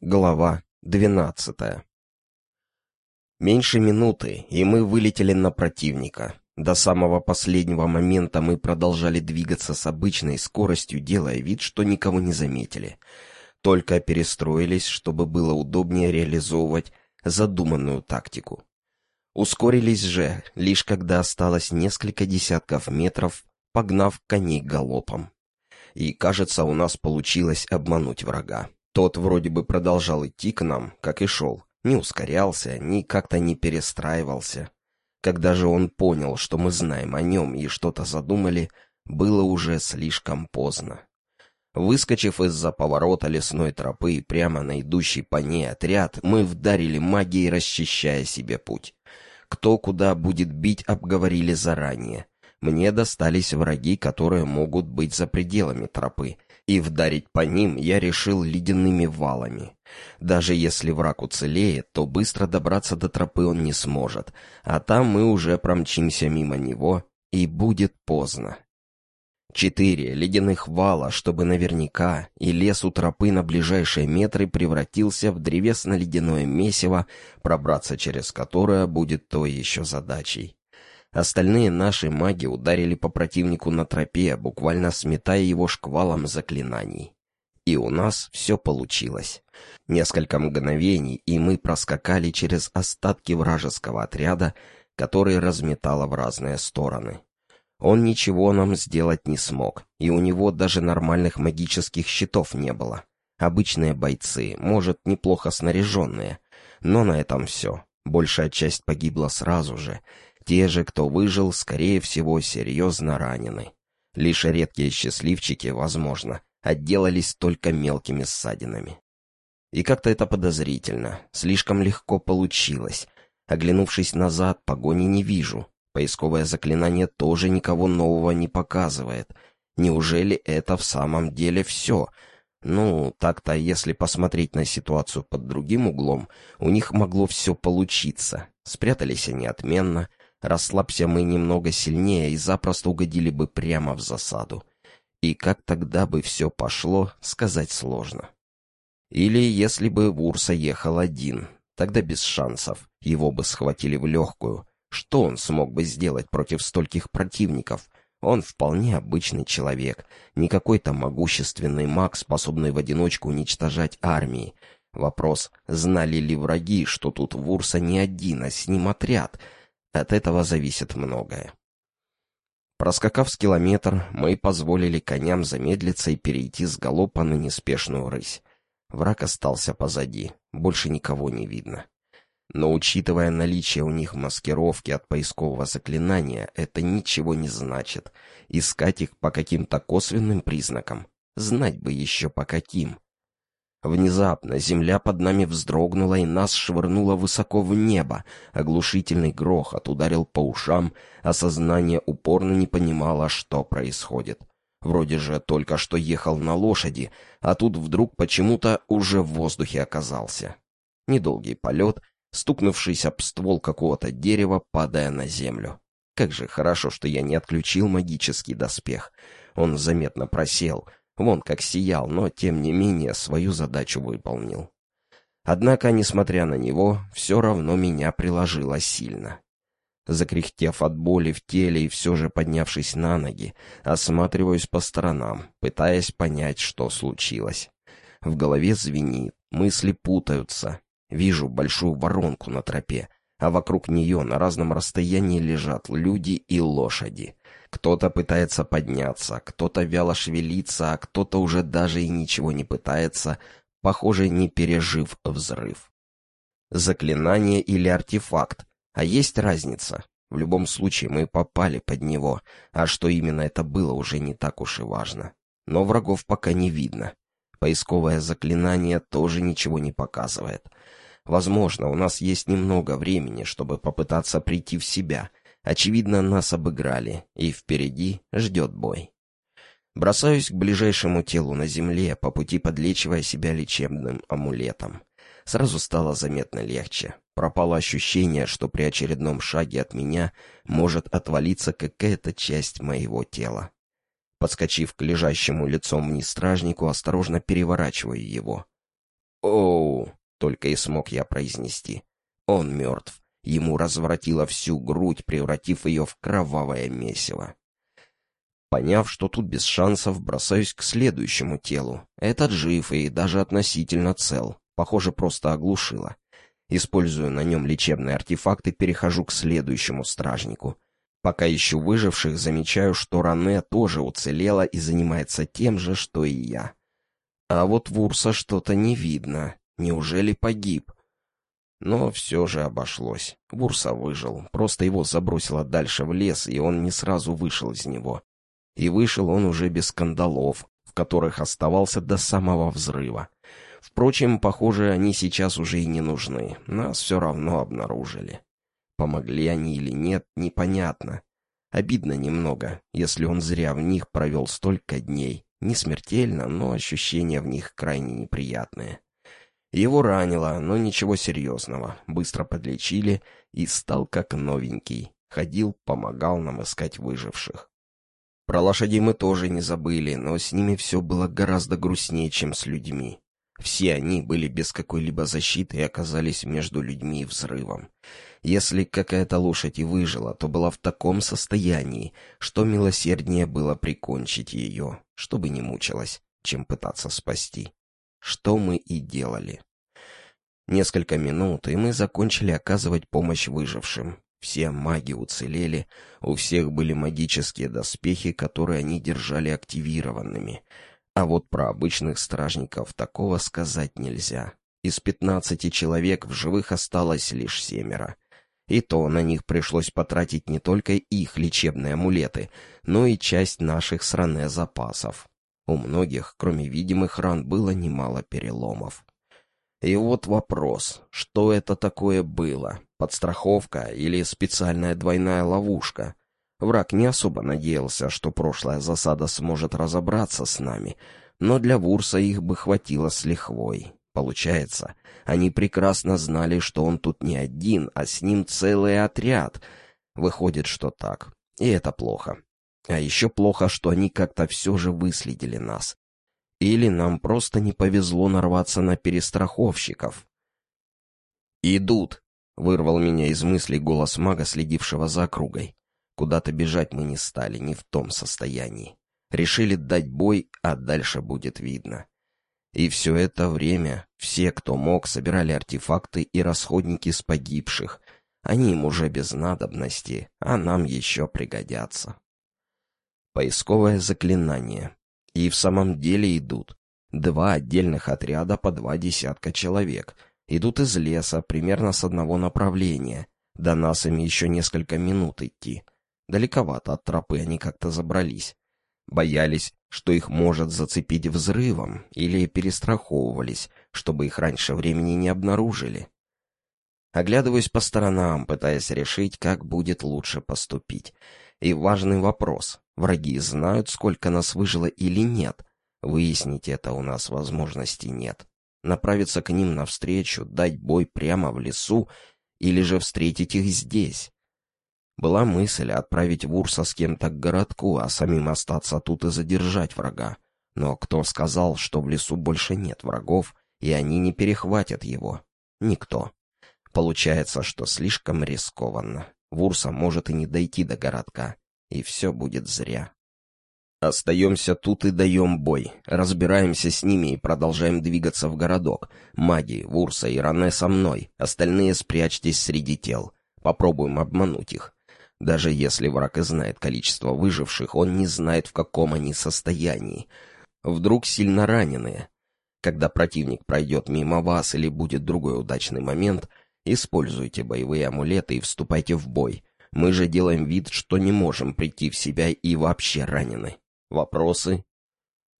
Глава двенадцатая Меньше минуты, и мы вылетели на противника. До самого последнего момента мы продолжали двигаться с обычной скоростью, делая вид, что никого не заметили. Только перестроились, чтобы было удобнее реализовывать задуманную тактику. Ускорились же, лишь когда осталось несколько десятков метров, погнав коней галопом. И, кажется, у нас получилось обмануть врага. Тот вроде бы продолжал идти к нам, как и шел. Не ускорялся, ни как-то не перестраивался. Когда же он понял, что мы знаем о нем и что-то задумали, было уже слишком поздно. Выскочив из-за поворота лесной тропы прямо на идущий по ней отряд, мы вдарили магией, расчищая себе путь. Кто куда будет бить, обговорили заранее. Мне достались враги, которые могут быть за пределами тропы, и вдарить по ним я решил ледяными валами. Даже если враг уцелеет, то быстро добраться до тропы он не сможет, а там мы уже промчимся мимо него, и будет поздно. Четыре ледяных вала, чтобы наверняка, и лес у тропы на ближайшие метры превратился в древесно-ледяное месиво, пробраться через которое будет той еще задачей. Остальные наши маги ударили по противнику на тропе, буквально сметая его шквалом заклинаний. И у нас все получилось. Несколько мгновений, и мы проскакали через остатки вражеского отряда, который разметало в разные стороны. Он ничего нам сделать не смог, и у него даже нормальных магических щитов не было. Обычные бойцы, может, неплохо снаряженные, но на этом все. Большая часть погибла сразу же, те же, кто выжил, скорее всего, серьезно ранены. Лишь редкие счастливчики, возможно, отделались только мелкими ссадинами. И как-то это подозрительно, слишком легко получилось. Оглянувшись назад, погони не вижу. Поисковое заклинание тоже никого нового не показывает. Неужели это в самом деле все? Ну, так-то, если посмотреть на ситуацию под другим углом, у них могло все получиться. Спрятались они отменно, Расслабься мы немного сильнее и запросто угодили бы прямо в засаду. И как тогда бы все пошло, сказать сложно. Или если бы Вурса ехал один, тогда без шансов, его бы схватили в легкую. Что он смог бы сделать против стольких противников? Он вполне обычный человек, не какой-то могущественный маг, способный в одиночку уничтожать армии. Вопрос, знали ли враги, что тут Вурса не один, а с ним отряд — от этого зависит многое. Проскакав с километр, мы позволили коням замедлиться и перейти с галопа на неспешную рысь. Враг остался позади, больше никого не видно. Но учитывая наличие у них маскировки от поискового заклинания, это ничего не значит. Искать их по каким-то косвенным признакам. Знать бы еще по каким. Внезапно земля под нами вздрогнула и нас швырнуло высоко в небо. Оглушительный грохот ударил по ушам, а сознание упорно не понимало, что происходит. Вроде же только что ехал на лошади, а тут вдруг почему-то уже в воздухе оказался. Недолгий полет, стукнувшись об ствол какого-то дерева, падая на землю. Как же хорошо, что я не отключил магический доспех. Он заметно просел — Вон как сиял, но, тем не менее, свою задачу выполнил. Однако, несмотря на него, все равно меня приложило сильно. Закряхтев от боли в теле и все же поднявшись на ноги, осматриваюсь по сторонам, пытаясь понять, что случилось. В голове звенит, мысли путаются. Вижу большую воронку на тропе, а вокруг нее на разном расстоянии лежат люди и лошади. Кто-то пытается подняться, кто-то вяло шевелится, а кто-то уже даже и ничего не пытается, похоже, не пережив взрыв. Заклинание или артефакт, а есть разница. В любом случае мы попали под него, а что именно это было, уже не так уж и важно. Но врагов пока не видно. Поисковое заклинание тоже ничего не показывает. Возможно, у нас есть немного времени, чтобы попытаться прийти в себя, Очевидно, нас обыграли, и впереди ждет бой. Бросаюсь к ближайшему телу на земле, по пути подлечивая себя лечебным амулетом. Сразу стало заметно легче. Пропало ощущение, что при очередном шаге от меня может отвалиться какая-то часть моего тела. Подскочив к лежащему лицом вниз стражнику, осторожно переворачиваю его. «Оу!» — только и смог я произнести. «Он мертв. Ему разворотило всю грудь, превратив ее в кровавое месиво. Поняв, что тут без шансов, бросаюсь к следующему телу. Этот жив и даже относительно цел. Похоже, просто оглушило. Используя на нем лечебные артефакты, перехожу к следующему стражнику. Пока ищу выживших, замечаю, что Ране тоже уцелела и занимается тем же, что и я. А вот Вурса что-то не видно. Неужели погиб? Но все же обошлось. Вурса выжил, просто его забросило дальше в лес, и он не сразу вышел из него. И вышел он уже без скандалов, в которых оставался до самого взрыва. Впрочем, похоже, они сейчас уже и не нужны. Нас все равно обнаружили. Помогли они или нет, непонятно. Обидно немного, если он зря в них провел столько дней. Не смертельно, но ощущения в них крайне неприятные. Его ранило, но ничего серьезного. Быстро подлечили и стал как новенький. Ходил, помогал нам искать выживших. Про лошадей мы тоже не забыли, но с ними все было гораздо грустнее, чем с людьми. Все они были без какой-либо защиты и оказались между людьми и взрывом. Если какая-то лошадь и выжила, то была в таком состоянии, что милосерднее было прикончить ее, чтобы не мучилась, чем пытаться спасти что мы и делали. Несколько минут, и мы закончили оказывать помощь выжившим. Все маги уцелели, у всех были магические доспехи, которые они держали активированными. А вот про обычных стражников такого сказать нельзя. Из пятнадцати человек в живых осталось лишь семеро. И то на них пришлось потратить не только их лечебные амулеты, но и часть наших сране запасов. У многих, кроме видимых ран, было немало переломов. И вот вопрос, что это такое было? Подстраховка или специальная двойная ловушка? Враг не особо надеялся, что прошлая засада сможет разобраться с нами, но для Вурса их бы хватило с лихвой. Получается, они прекрасно знали, что он тут не один, а с ним целый отряд. Выходит, что так. И это плохо. А еще плохо, что они как-то все же выследили нас. Или нам просто не повезло нарваться на перестраховщиков. «Идут!» — вырвал меня из мыслей голос мага, следившего за округой. Куда-то бежать мы не стали, не в том состоянии. Решили дать бой, а дальше будет видно. И все это время все, кто мог, собирали артефакты и расходники с погибших. Они им уже без надобности, а нам еще пригодятся. Поисковое заклинание. И в самом деле идут. Два отдельных отряда по два десятка человек. Идут из леса, примерно с одного направления. До нас им еще несколько минут идти. Далековато от тропы они как-то забрались. Боялись, что их может зацепить взрывом, или перестраховывались, чтобы их раньше времени не обнаружили. Оглядываюсь по сторонам, пытаясь решить, как будет лучше поступить. И важный вопрос. Враги знают, сколько нас выжило или нет. Выяснить это у нас возможности нет. Направиться к ним навстречу, дать бой прямо в лесу или же встретить их здесь. Была мысль отправить Вурса с кем-то к городку, а самим остаться тут и задержать врага. Но кто сказал, что в лесу больше нет врагов, и они не перехватят его? Никто. Получается, что слишком рискованно. Вурса может и не дойти до городка, и все будет зря. Остаемся тут и даем бой. Разбираемся с ними и продолжаем двигаться в городок. Маги, Вурса и Ране со мной. Остальные спрячьтесь среди тел. Попробуем обмануть их. Даже если враг и знает количество выживших, он не знает, в каком они состоянии. Вдруг сильно раненые. Когда противник пройдет мимо вас или будет другой удачный момент, Используйте боевые амулеты и вступайте в бой. Мы же делаем вид, что не можем прийти в себя и вообще ранены. Вопросы?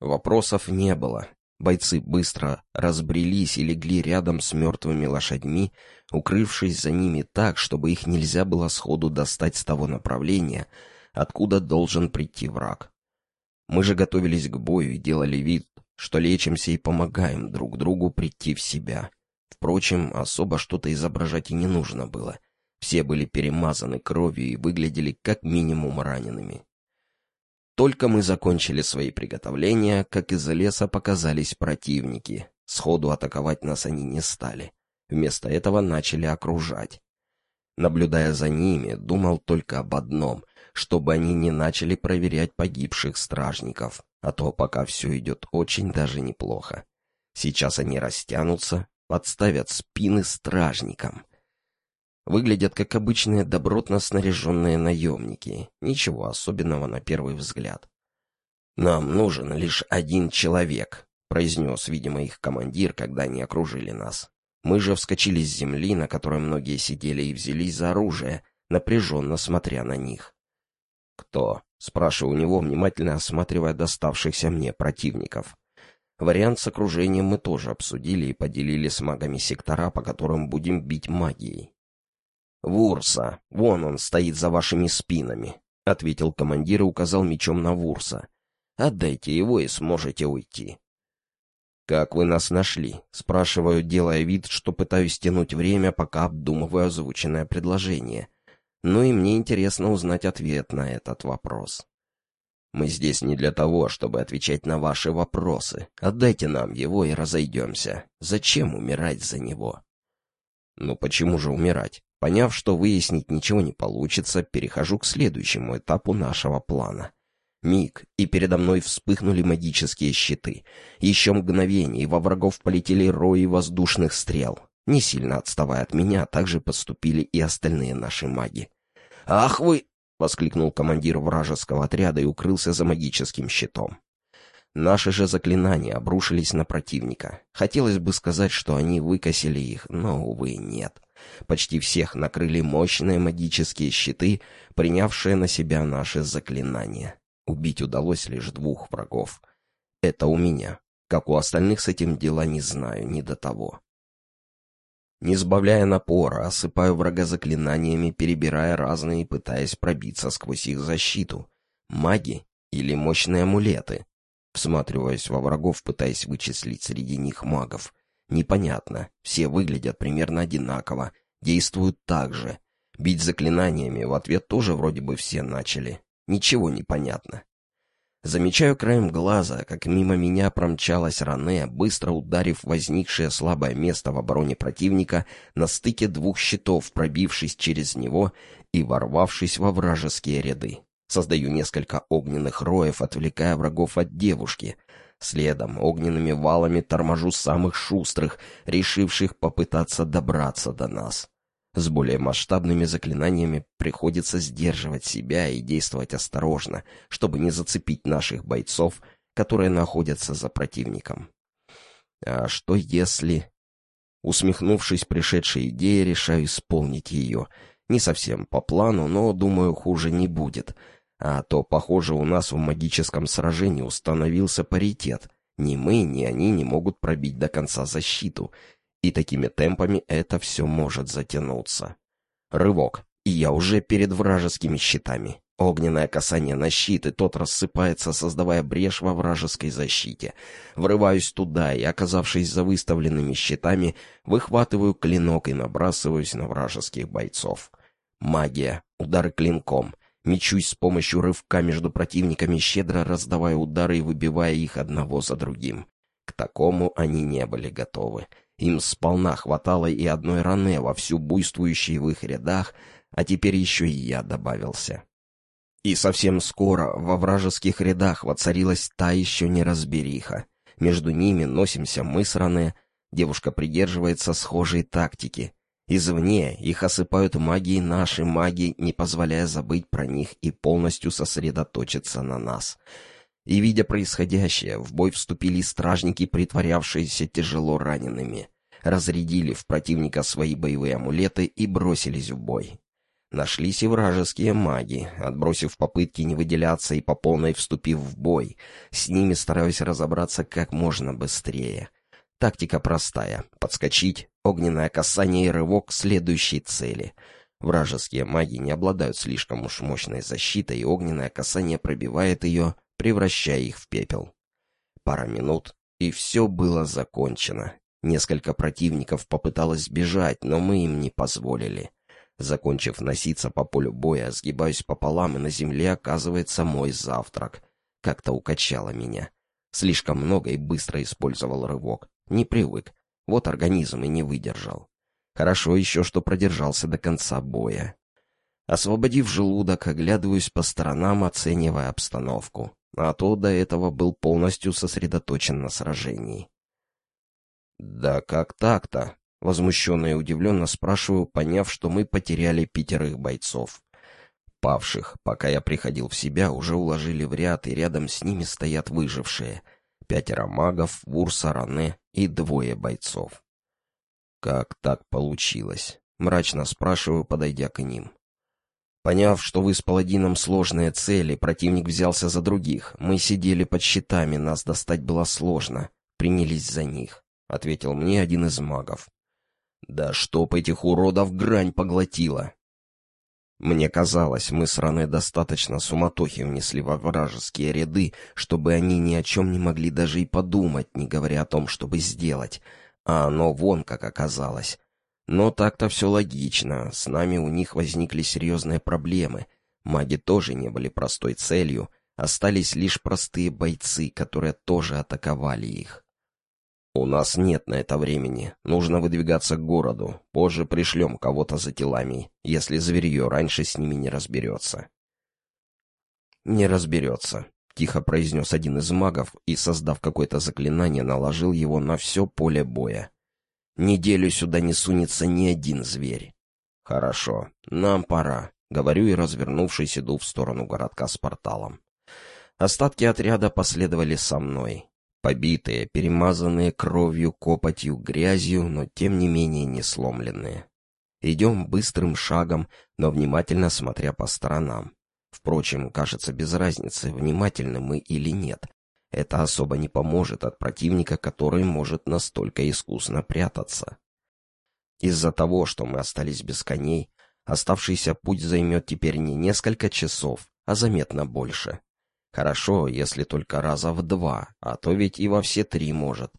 Вопросов не было. Бойцы быстро разбрелись и легли рядом с мертвыми лошадьми, укрывшись за ними так, чтобы их нельзя было сходу достать с того направления, откуда должен прийти враг. Мы же готовились к бою и делали вид, что лечимся и помогаем друг другу прийти в себя. Впрочем, особо что-то изображать и не нужно было. Все были перемазаны кровью и выглядели как минимум ранеными. Только мы закончили свои приготовления, как из леса показались противники. Сходу атаковать нас они не стали. Вместо этого начали окружать. Наблюдая за ними, думал только об одном — чтобы они не начали проверять погибших стражников, а то пока все идет очень даже неплохо. Сейчас они растянутся, подставят спины стражникам. Выглядят как обычные добротно снаряженные наемники, ничего особенного на первый взгляд. «Нам нужен лишь один человек», — произнес, видимо, их командир, когда они окружили нас. Мы же вскочили с земли, на которой многие сидели, и взялись за оружие, напряженно смотря на них. «Кто?» — спрашиваю у него, внимательно осматривая доставшихся мне противников. Вариант с окружением мы тоже обсудили и поделили с магами сектора, по которым будем бить магией. «Вурса! Вон он стоит за вашими спинами!» — ответил командир и указал мечом на Вурса. «Отдайте его и сможете уйти». «Как вы нас нашли?» — спрашиваю, делая вид, что пытаюсь тянуть время, пока обдумываю озвученное предложение. Ну и мне интересно узнать ответ на этот вопрос. «Мы здесь не для того, чтобы отвечать на ваши вопросы. Отдайте нам его и разойдемся. Зачем умирать за него?» «Ну почему же умирать?» Поняв, что выяснить ничего не получится, перехожу к следующему этапу нашего плана. Миг, и передо мной вспыхнули магические щиты. Еще мгновение, и во врагов полетели рои воздушных стрел. Не сильно отставая от меня, также поступили и остальные наши маги. «Ах вы!» — воскликнул командир вражеского отряда и укрылся за магическим щитом. Наши же заклинания обрушились на противника. Хотелось бы сказать, что они выкосили их, но, увы, нет. Почти всех накрыли мощные магические щиты, принявшие на себя наши заклинания. Убить удалось лишь двух врагов. Это у меня. Как у остальных с этим дела не знаю, не до того. Не сбавляя напора, осыпаю врага заклинаниями, перебирая разные, пытаясь пробиться сквозь их защиту. Маги или мощные амулеты? Всматриваясь во врагов, пытаясь вычислить среди них магов. Непонятно, все выглядят примерно одинаково, действуют так же. Бить заклинаниями в ответ тоже вроде бы все начали. Ничего не понятно. Замечаю краем глаза, как мимо меня промчалась Ране, быстро ударив возникшее слабое место в обороне противника на стыке двух щитов, пробившись через него и ворвавшись во вражеские ряды. Создаю несколько огненных роев, отвлекая врагов от девушки. Следом огненными валами торможу самых шустрых, решивших попытаться добраться до нас. С более масштабными заклинаниями приходится сдерживать себя и действовать осторожно, чтобы не зацепить наших бойцов, которые находятся за противником. А что если... Усмехнувшись пришедшей идее, решаю исполнить ее. Не совсем по плану, но, думаю, хуже не будет. А то, похоже, у нас в магическом сражении установился паритет. Ни мы, ни они не могут пробить до конца защиту, и такими темпами это все может затянуться. Рывок, и я уже перед вражескими щитами. Огненное касание на щит, и тот рассыпается, создавая брешь во вражеской защите. Врываюсь туда и, оказавшись за выставленными щитами, выхватываю клинок и набрасываюсь на вражеских бойцов. Магия, удары клинком. Мечусь с помощью рывка между противниками, щедро раздавая удары и выбивая их одного за другим. К такому они не были готовы. Им сполна хватало и одной раны вовсю буйствующей в их рядах, а теперь еще и я добавился. И совсем скоро во вражеских рядах воцарилась та еще неразбериха. Между ними носимся мы с Ране, девушка придерживается схожей тактики. Извне их осыпают магией наши маги, не позволяя забыть про них и полностью сосредоточиться на нас — и, видя происходящее, в бой вступили стражники, притворявшиеся тяжело ранеными. Разрядили в противника свои боевые амулеты и бросились в бой. Нашлись и вражеские маги, отбросив попытки не выделяться и по полной вступив в бой. С ними стараюсь разобраться как можно быстрее. Тактика простая — подскочить, огненное касание и рывок к следующей цели. Вражеские маги не обладают слишком уж мощной защитой, и огненное касание пробивает ее, превращая их в пепел. Пара минут, и все было закончено. Несколько противников попыталось бежать, но мы им не позволили. Закончив носиться по полю боя, сгибаюсь пополам, и на земле оказывается мой завтрак. Как-то укачало меня. Слишком много и быстро использовал рывок. Не привык. Вот организм и не выдержал. Хорошо еще, что продержался до конца боя. Освободив желудок, оглядываюсь по сторонам, оценивая обстановку. А то до этого был полностью сосредоточен на сражении. «Да как так-то?» — возмущенно и удивленно спрашиваю, поняв, что мы потеряли пятерых бойцов. Павших, пока я приходил в себя, уже уложили в ряд, и рядом с ними стоят выжившие. Пятеро магов, Вурса, Ране и двое бойцов. «Как так получилось?» — мрачно спрашиваю, подойдя к ним. Поняв, что вы с паладином сложные цели, противник взялся за других. Мы сидели под щитами, нас достать было сложно. Принялись за них, — ответил мне один из магов. Да чтоб этих уродов грань поглотила! Мне казалось, мы с Ране достаточно суматохи внесли во вражеские ряды, чтобы они ни о чем не могли даже и подумать, не говоря о том, чтобы сделать. А оно вон как оказалось. Но так-то все логично, с нами у них возникли серьезные проблемы. Маги тоже не были простой целью, остались лишь простые бойцы, которые тоже атаковали их. «У нас нет на это времени. Нужно выдвигаться к городу. Позже пришлем кого-то за телами, если зверье раньше с ними не разберется». «Не разберется», — тихо произнес один из магов и, создав какое-то заклинание, наложил его на все поле боя. Неделю сюда не сунется ни один зверь. Хорошо, нам пора, говорю и, развернувшись, иду в сторону городка с порталом. Остатки отряда последовали со мной. Побитые, перемазанные кровью, копотью, грязью, но тем не менее не сломленные. Идем быстрым шагом, но внимательно смотря по сторонам. Впрочем, кажется без разницы, внимательны мы или нет. Это особо не поможет от противника, который может настолько искусно прятаться. Из-за того, что мы остались без коней, оставшийся путь займет теперь не несколько часов, а заметно больше. Хорошо, если только раза в два, а то ведь и во все три может.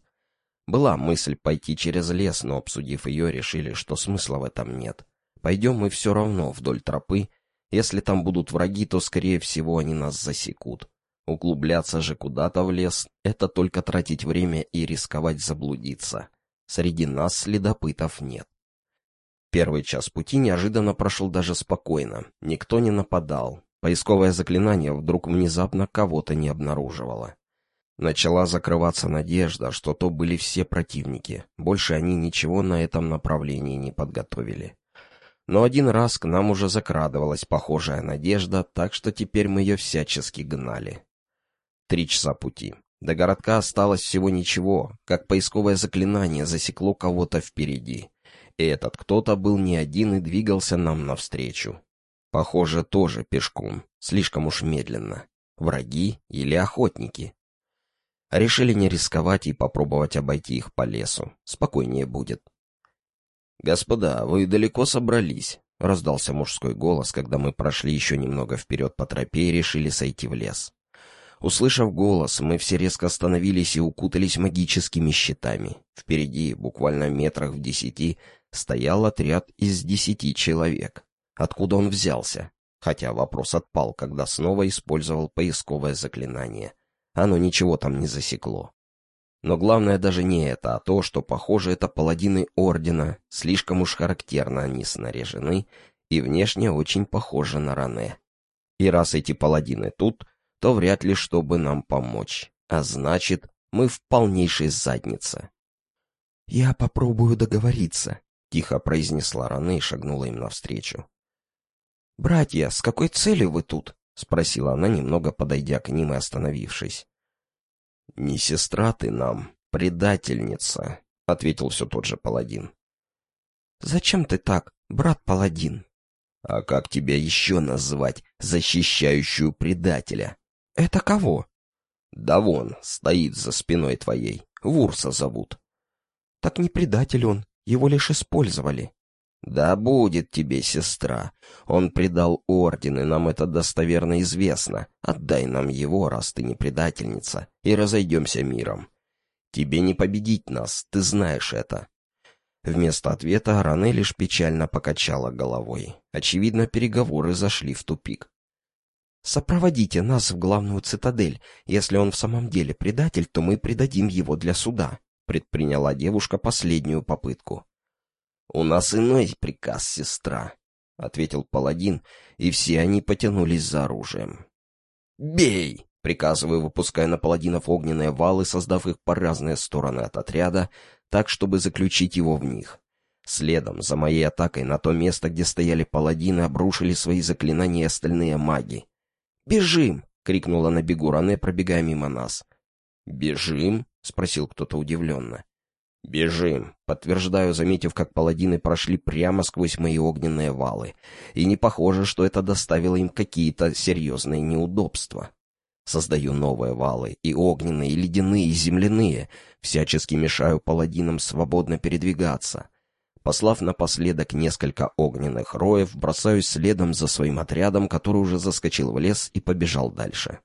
Была мысль пойти через лес, но, обсудив ее, решили, что смысла в этом нет. Пойдем мы все равно вдоль тропы. Если там будут враги, то, скорее всего, они нас засекут. Углубляться же куда-то в лес — это только тратить время и рисковать заблудиться. Среди нас следопытов нет. Первый час пути неожиданно прошел даже спокойно. Никто не нападал. Поисковое заклинание вдруг внезапно кого-то не обнаруживало. Начала закрываться надежда, что то были все противники. Больше они ничего на этом направлении не подготовили. Но один раз к нам уже закрадывалась похожая надежда, так что теперь мы ее всячески гнали. Три часа пути. До городка осталось всего ничего, как поисковое заклинание засекло кого-то впереди. И этот кто-то был не один и двигался нам навстречу. Похоже, тоже пешком, слишком уж медленно. Враги или охотники. Решили не рисковать и попробовать обойти их по лесу. Спокойнее будет. «Господа, вы далеко собрались?» — раздался мужской голос, когда мы прошли еще немного вперед по тропе и решили сойти в лес. Услышав голос, мы все резко остановились и укутались магическими щитами. Впереди, буквально метрах в десяти, стоял отряд из десяти человек. Откуда он взялся? Хотя вопрос отпал, когда снова использовал поисковое заклинание. Оно ничего там не засекло. Но главное даже не это, а то, что, похоже, это паладины Ордена, слишком уж характерно они снаряжены и внешне очень похожи на Ране. И раз эти паладины тут, то вряд ли чтобы нам помочь. А значит, мы в полнейшей заднице. «Я попробую договориться», — тихо произнесла Раны и шагнула им навстречу. «Братья, с какой целью вы тут?» — спросила она, немного подойдя к ним и остановившись. «Не сестра ты нам, предательница», — ответил все тот же паладин. «Зачем ты так, брат-паладин?» «А как тебя еще назвать, защищающую предателя?» «Это кого?» «Да вон, стоит за спиной твоей. Вурса зовут». «Так не предатель он, его лишь использовали». «Да будет тебе, сестра. Он предал орден, и нам это достоверно известно. Отдай нам его, раз ты не предательница, и разойдемся миром. Тебе не победить нас, ты знаешь это». Вместо ответа Ране лишь печально покачала головой. Очевидно, переговоры зашли в тупик. Сопроводите нас в главную цитадель. Если он в самом деле предатель, то мы предадим его для суда», — предприняла девушка последнюю попытку. «У нас иной приказ, сестра», — ответил паладин, и все они потянулись за оружием. «Бей!» — приказываю, выпуская на паладинов огненные валы, создав их по разные стороны от отряда, так, чтобы заключить его в них. Следом за моей атакой на то место, где стояли паладины, обрушили свои заклинания остальные маги. «Бежим!» — крикнула на бегу Ране, пробегая мимо нас. «Бежим?» — спросил кто-то удивленно. «Бежим», — подтверждаю, заметив, как паладины прошли прямо сквозь мои огненные валы. И не похоже, что это доставило им какие-то серьезные неудобства. Создаю новые валы, и огненные, и ледяные, и земляные. Всячески мешаю паладинам свободно передвигаться. Послав напоследок несколько огненных роев, бросаюсь следом за своим отрядом, который уже заскочил в лес и побежал дальше.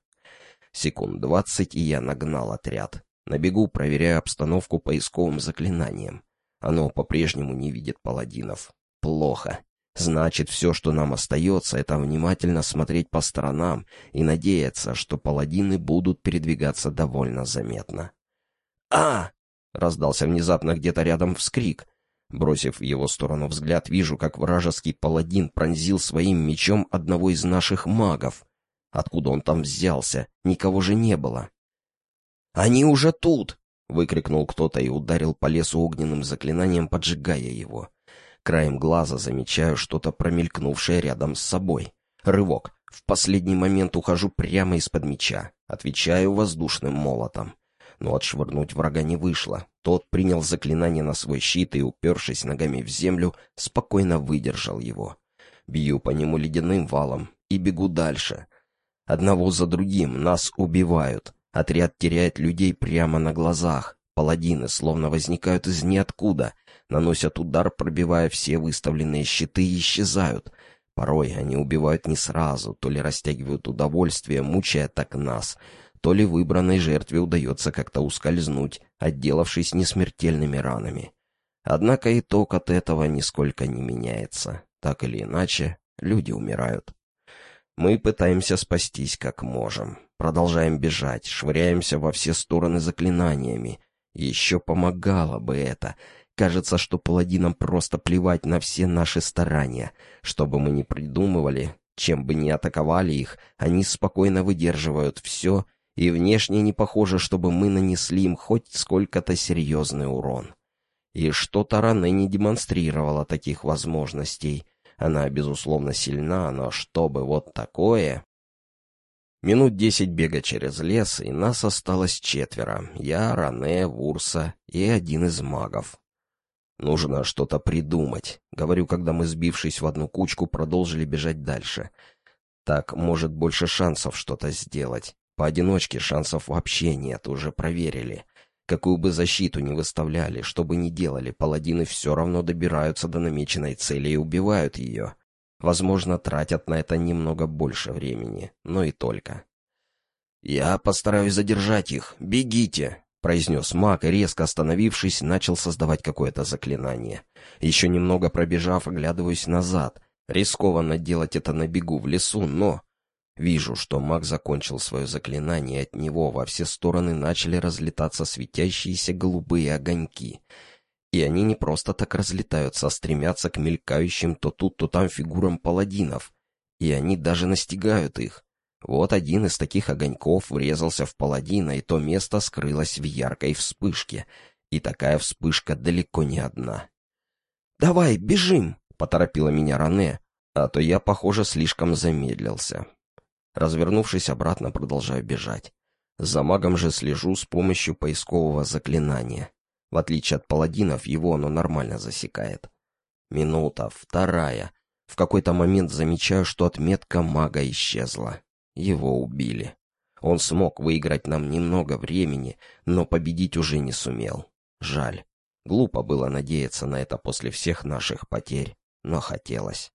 Секунд двадцать, и я нагнал отряд. На бегу проверяю обстановку поисковым заклинанием. Оно по-прежнему не видит паладинов. Плохо. Значит, все, что нам остается, это внимательно смотреть по сторонам и надеяться, что паладины будут передвигаться довольно заметно. «А!» — раздался внезапно где-то рядом вскрик. Бросив в его сторону взгляд, вижу, как вражеский паладин пронзил своим мечом одного из наших магов. Откуда он там взялся? Никого же не было. «Они уже тут!» — выкрикнул кто-то и ударил по лесу огненным заклинанием, поджигая его. Краем глаза замечаю что-то промелькнувшее рядом с собой. Рывок. В последний момент ухожу прямо из-под меча. Отвечаю воздушным молотом. Но отшвырнуть врага не вышло. Тот принял заклинание на свой щит и, упершись ногами в землю, спокойно выдержал его. Бью по нему ледяным валом и бегу дальше. Одного за другим нас убивают. Отряд теряет людей прямо на глазах. Паладины словно возникают из ниоткуда, наносят удар, пробивая все выставленные щиты и исчезают. Порой они убивают не сразу, то ли растягивают удовольствие, мучая так нас, то ли выбранной жертве удается как-то ускользнуть, отделавшись несмертельными ранами. Однако итог от этого нисколько не меняется. Так или иначе, люди умирают. Мы пытаемся спастись как можем. Продолжаем бежать, швыряемся во все стороны заклинаниями. Еще помогало бы это. Кажется, что паладинам просто плевать на все наши старания. Что бы мы ни придумывали, чем бы ни атаковали их, они спокойно выдерживают все, и внешне не похоже, чтобы мы нанесли им хоть сколько-то серьезный урон. И что-то Ране не демонстрировала таких возможностей — она, безусловно, сильна, но чтобы вот такое... Минут десять бега через лес, и нас осталось четверо. Я, Ране, Вурса и один из магов. Нужно что-то придумать. Говорю, когда мы, сбившись в одну кучку, продолжили бежать дальше. Так, может, больше шансов что-то сделать. Поодиночке шансов вообще нет, уже проверили. Какую бы защиту ни выставляли, что бы ни делали, паладины все равно добираются до намеченной цели и убивают ее. Возможно, тратят на это немного больше времени, но и только. «Я постараюсь задержать их. Бегите!» — произнес маг резко остановившись, начал создавать какое-то заклинание. Еще немного пробежав, оглядываюсь назад. Рискованно делать это на бегу в лесу, но... Вижу, что маг закончил свое заклинание, от него во все стороны начали разлетаться светящиеся голубые огоньки. И они не просто так разлетаются, а стремятся к мелькающим то тут, то там фигурам паладинов. И они даже настигают их. Вот один из таких огоньков врезался в паладина, и то место скрылось в яркой вспышке. И такая вспышка далеко не одна. «Давай, бежим!» — поторопила меня Ране, а то я, похоже, слишком замедлился. Развернувшись обратно, продолжаю бежать. За магом же слежу с помощью поискового заклинания. В отличие от паладинов, его оно нормально засекает. Минута, вторая. В какой-то момент замечаю, что отметка мага исчезла. Его убили. Он смог выиграть нам немного времени, но победить уже не сумел. Жаль. Глупо было надеяться на это после всех наших потерь, но хотелось.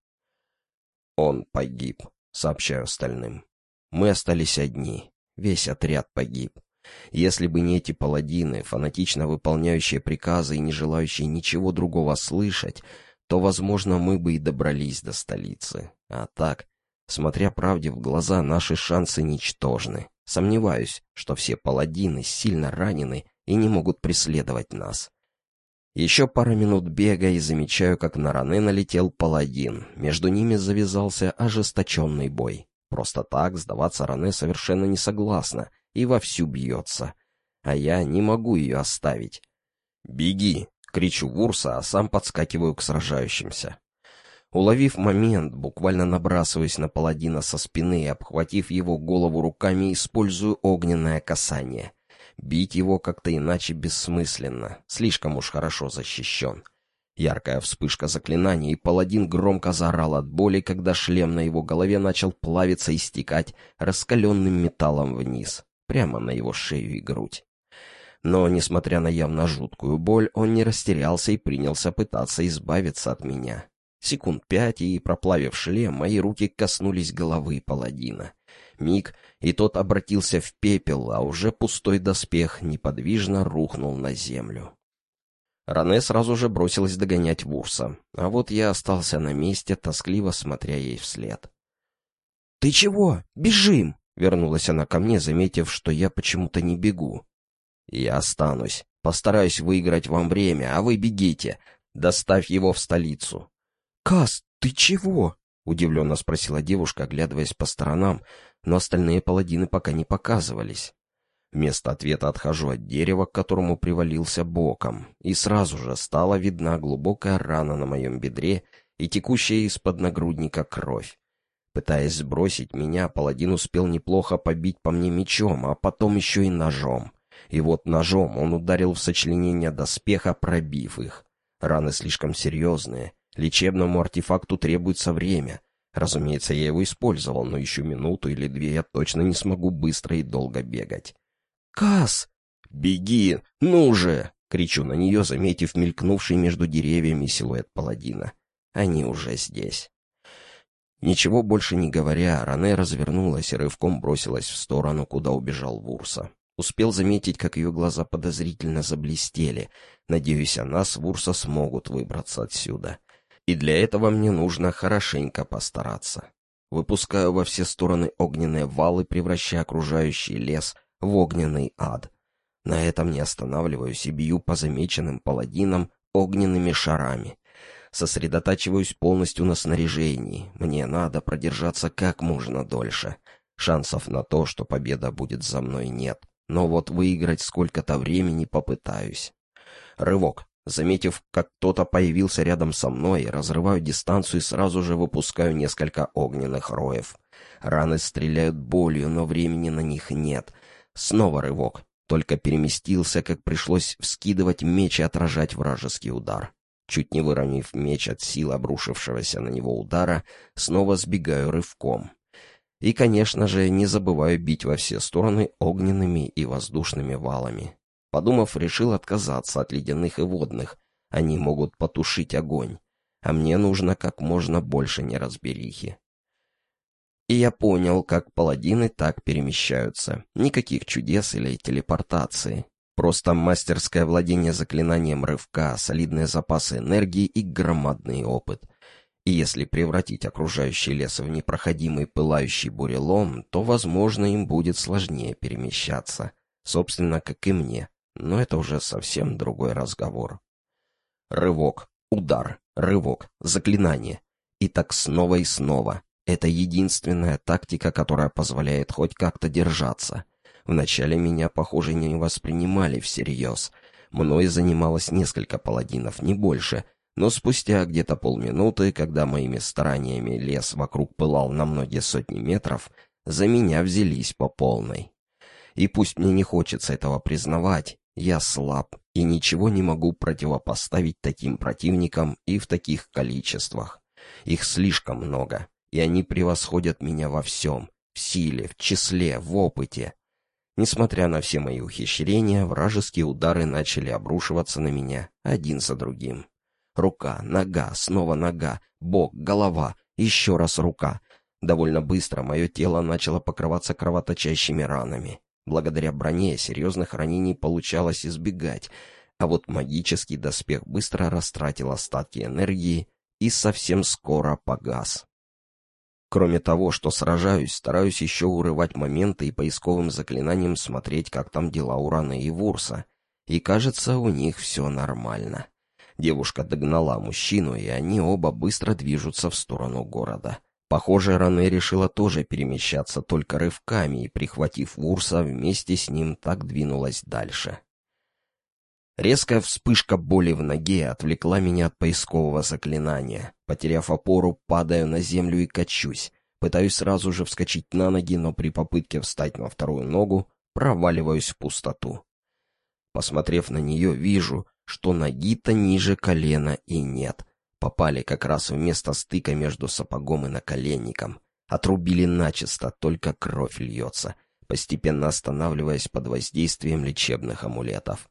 Он погиб, сообщаю остальным. Мы остались одни. Весь отряд погиб. Если бы не эти паладины, фанатично выполняющие приказы и не желающие ничего другого слышать, то, возможно, мы бы и добрались до столицы. А так, смотря правде в глаза, наши шансы ничтожны. Сомневаюсь, что все паладины сильно ранены и не могут преследовать нас. Еще пара минут бега и замечаю, как на Ране налетел паладин. Между ними завязался ожесточенный бой. Просто так сдаваться Ране совершенно не согласна и вовсю бьется. А я не могу ее оставить. «Беги!» — кричу Вурса, а сам подскакиваю к сражающимся. Уловив момент, буквально набрасываясь на паладина со спины и обхватив его голову руками, использую огненное касание — Бить его как-то иначе бессмысленно, слишком уж хорошо защищен. Яркая вспышка заклинания, и паладин громко заорал от боли, когда шлем на его голове начал плавиться и стекать раскаленным металлом вниз, прямо на его шею и грудь. Но, несмотря на явно жуткую боль, он не растерялся и принялся пытаться избавиться от меня. Секунд пять, и, проплавив шлем, мои руки коснулись головы паладина. Миг, и тот обратился в пепел, а уже пустой доспех неподвижно рухнул на землю. Ране сразу же бросилась догонять Вурса, а вот я остался на месте, тоскливо смотря ей вслед. «Ты чего? Бежим!» — вернулась она ко мне, заметив, что я почему-то не бегу. «Я останусь. Постараюсь выиграть вам время, а вы бегите. Доставь его в столицу». «Кас, ты чего?» — удивленно спросила девушка, оглядываясь по сторонам, но остальные паладины пока не показывались. Вместо ответа отхожу от дерева, к которому привалился боком, и сразу же стала видна глубокая рана на моем бедре и текущая из-под нагрудника кровь. Пытаясь сбросить меня, паладин успел неплохо побить по мне мечом, а потом еще и ножом. И вот ножом он ударил в сочленение доспеха, пробив их. Раны слишком серьезные. Лечебному артефакту требуется время — Разумеется, я его использовал, но еще минуту или две я точно не смогу быстро и долго бегать. «Кас!» «Беги! Ну же!» — кричу на нее, заметив мелькнувший между деревьями силуэт паладина. «Они уже здесь». Ничего больше не говоря, Ране развернулась и рывком бросилась в сторону, куда убежал Вурса. Успел заметить, как ее глаза подозрительно заблестели. Надеюсь, она с Вурса смогут выбраться отсюда. И для этого мне нужно хорошенько постараться. Выпускаю во все стороны огненные валы, превращая окружающий лес в огненный ад. На этом не останавливаюсь и бью по замеченным паладинам огненными шарами. Сосредотачиваюсь полностью на снаряжении. Мне надо продержаться как можно дольше. Шансов на то, что победа будет за мной, нет. Но вот выиграть сколько-то времени попытаюсь. Рывок. Заметив, как кто-то появился рядом со мной, разрываю дистанцию и сразу же выпускаю несколько огненных роев. Раны стреляют болью, но времени на них нет. Снова рывок. Только переместился, как пришлось вскидывать меч и отражать вражеский удар. Чуть не выровняв меч от сил обрушившегося на него удара, снова сбегаю рывком. И, конечно же, не забываю бить во все стороны огненными и воздушными валами. Подумав, решил отказаться от ледяных и водных. Они могут потушить огонь. А мне нужно как можно больше неразберихи. И я понял, как паладины так перемещаются. Никаких чудес или телепортации. Просто мастерское владение заклинанием рывка, солидные запасы энергии и громадный опыт. И если превратить окружающий лес в непроходимый пылающий бурелом, то, возможно, им будет сложнее перемещаться. Собственно, как и мне но это уже совсем другой разговор. Рывок, удар, рывок, заклинание. И так снова и снова. Это единственная тактика, которая позволяет хоть как-то держаться. Вначале меня, похоже, не воспринимали всерьез. Мной занималось несколько паладинов, не больше, но спустя где-то полминуты, когда моими стараниями лес вокруг пылал на многие сотни метров, за меня взялись по полной. И пусть мне не хочется этого признавать, я слаб и ничего не могу противопоставить таким противникам и в таких количествах. Их слишком много, и они превосходят меня во всем, в силе, в числе, в опыте. Несмотря на все мои ухищрения, вражеские удары начали обрушиваться на меня один за другим. Рука, нога, снова нога, бок, голова, еще раз рука. Довольно быстро мое тело начало покрываться кровоточащими ранами. Благодаря броне серьезных ранений получалось избегать, а вот магический доспех быстро растратил остатки энергии и совсем скоро погас. Кроме того, что сражаюсь, стараюсь еще урывать моменты и поисковым заклинанием смотреть, как там дела у Раны и Вурса. И кажется, у них все нормально. Девушка догнала мужчину, и они оба быстро движутся в сторону города. Похоже, Ране решила тоже перемещаться только рывками и, прихватив Урса, вместе с ним так двинулась дальше. Резкая вспышка боли в ноге отвлекла меня от поискового заклинания. Потеряв опору, падаю на землю и качусь. Пытаюсь сразу же вскочить на ноги, но при попытке встать на вторую ногу проваливаюсь в пустоту. Посмотрев на нее, вижу, что ноги-то ниже колена и нет. Попали как раз в место стыка между сапогом и наколенником. Отрубили начисто, только кровь льется, постепенно останавливаясь под воздействием лечебных амулетов.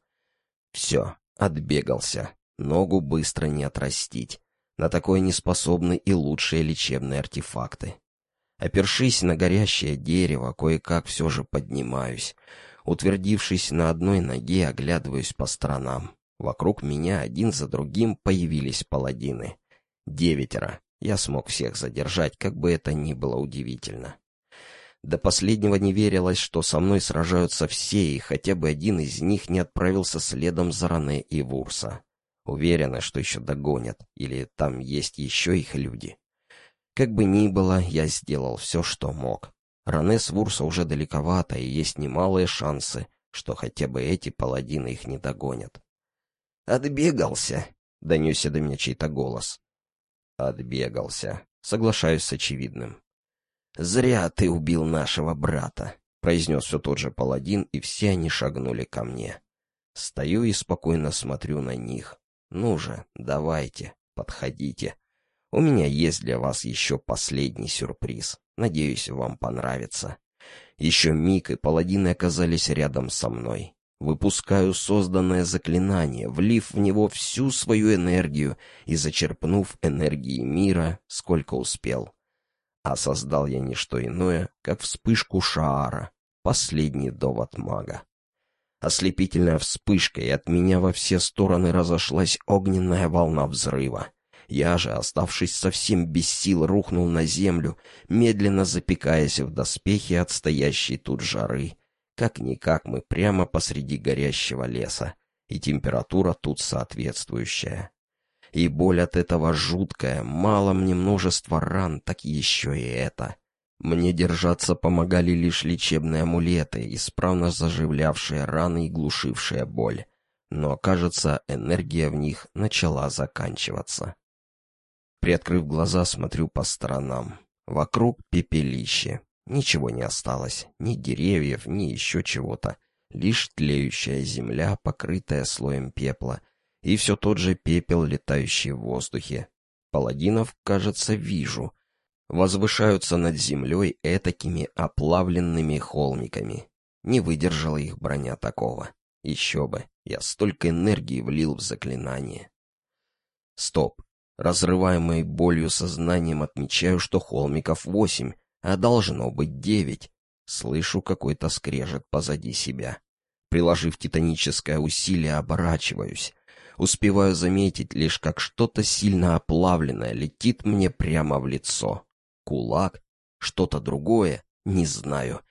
Все, отбегался. Ногу быстро не отрастить. На такое не способны и лучшие лечебные артефакты. Опершись на горящее дерево, кое-как все же поднимаюсь. Утвердившись на одной ноге, оглядываюсь по сторонам. Вокруг меня один за другим появились паладины. Девятеро. Я смог всех задержать, как бы это ни было удивительно. До последнего не верилось, что со мной сражаются все, и хотя бы один из них не отправился следом за Ране и Вурса. Уверена, что еще догонят, или там есть еще их люди. Как бы ни было, я сделал все, что мог. Ране с Вурса уже далековато, и есть немалые шансы, что хотя бы эти паладины их не догонят. «Отбегался!» — донесся до меня чей-то голос. «Отбегался», — соглашаюсь с очевидным. «Зря ты убил нашего брата», — произнес все тот же паладин, и все они шагнули ко мне. Стою и спокойно смотрю на них. «Ну же, давайте, подходите. У меня есть для вас еще последний сюрприз. Надеюсь, вам понравится». Еще миг, и паладины оказались рядом со мной. Выпускаю созданное заклинание, влив в него всю свою энергию и зачерпнув энергии мира, сколько успел. А создал я не что иное, как вспышку Шаара, последний довод мага. Ослепительная вспышка, и от меня во все стороны разошлась огненная волна взрыва. Я же, оставшись совсем без сил, рухнул на землю, медленно запекаясь в доспехи от стоящей тут жары, как-никак мы прямо посреди горящего леса, и температура тут соответствующая. И боль от этого жуткая, мало мне множества ран, так еще и это. Мне держаться помогали лишь лечебные амулеты, исправно заживлявшие раны и глушившие боль. Но, кажется, энергия в них начала заканчиваться. Приоткрыв глаза, смотрю по сторонам. Вокруг пепелище. Ничего не осталось, ни деревьев, ни еще чего-то. Лишь тлеющая земля, покрытая слоем пепла, и все тот же пепел, летающий в воздухе. Паладинов, кажется, вижу. Возвышаются над землей этакими оплавленными холмиками. Не выдержала их броня такого. Еще бы, я столько энергии влил в заклинание. Стоп. Разрываемой болью сознанием отмечаю, что холмиков восемь, а должно быть девять. Слышу какой-то скрежет позади себя. Приложив титаническое усилие, оборачиваюсь. Успеваю заметить лишь, как что-то сильно оплавленное летит мне прямо в лицо. Кулак? Что-то другое? Не знаю.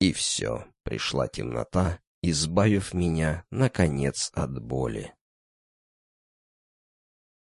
И все, пришла темнота, избавив меня, наконец, от боли.